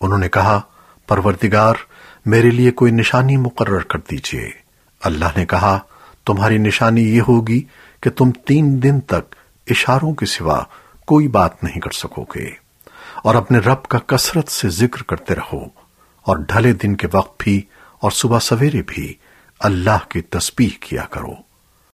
انہوں نے کہا، پروردگار، میرے لیے کوئی نشانی مقرر کر دیجیے. اللہ نے کہا، تمہاری نشانی یہ ہوگی کہ تم تین دن تک اشاروں کے سوا کوئی بات نہیں کر سکو گے اور اپنے رب کا کثرت سے ذکر کرتے رہو اور ڈھلے دن کے وقت بھی اور صبح سویرے بھی اللہ کی تسبیح کیا کرو۔